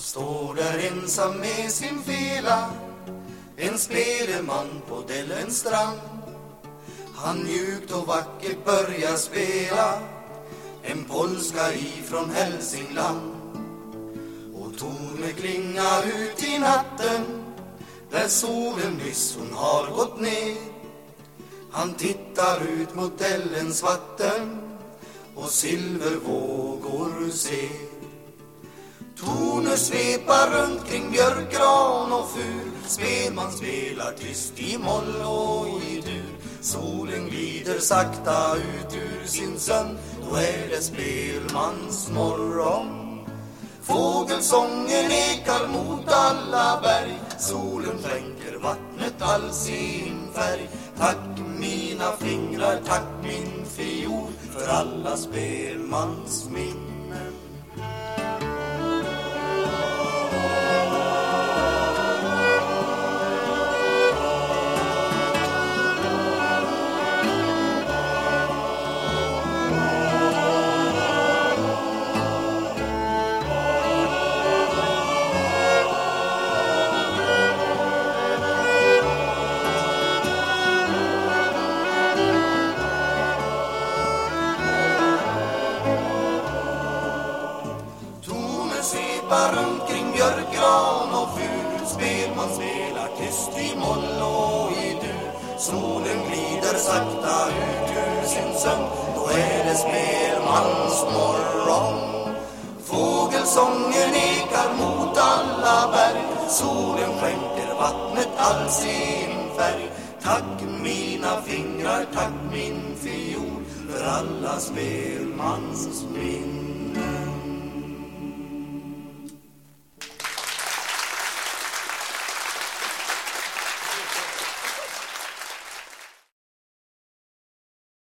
står där ensam med sin fela En speleman på Dellens strand. Han mjukt och vackert börjar spela En polska ifrån Hälsingland. Och toner klinga ut i natten Där solen nyss hon har gått ner. Han tittar ut mot Dellens vatten Och silvervågor ser. Toner svepar runt kring björkgran och fur. Spelman spelar tyst i moll och i dur. Solen glider sakta ut ur sin sömn. Då är det spelmans morgon. Fågelsången ekar mot alla berg. Solen skänker vattnet all sin färg. Tack mina fingrar, tack min fiol. För alla spelmans minnen Toner runt kring björkgran och fur Spelman spelar tyst i moll och i dur. Solen glider sakta ut ur sin sömn. Då är det spelmansmorgon Fågelsången ekar mot alla berg. Solen skänker vattnet all sin färg. Tack mina fingrar, tack min fiol För alla spelmans minnen.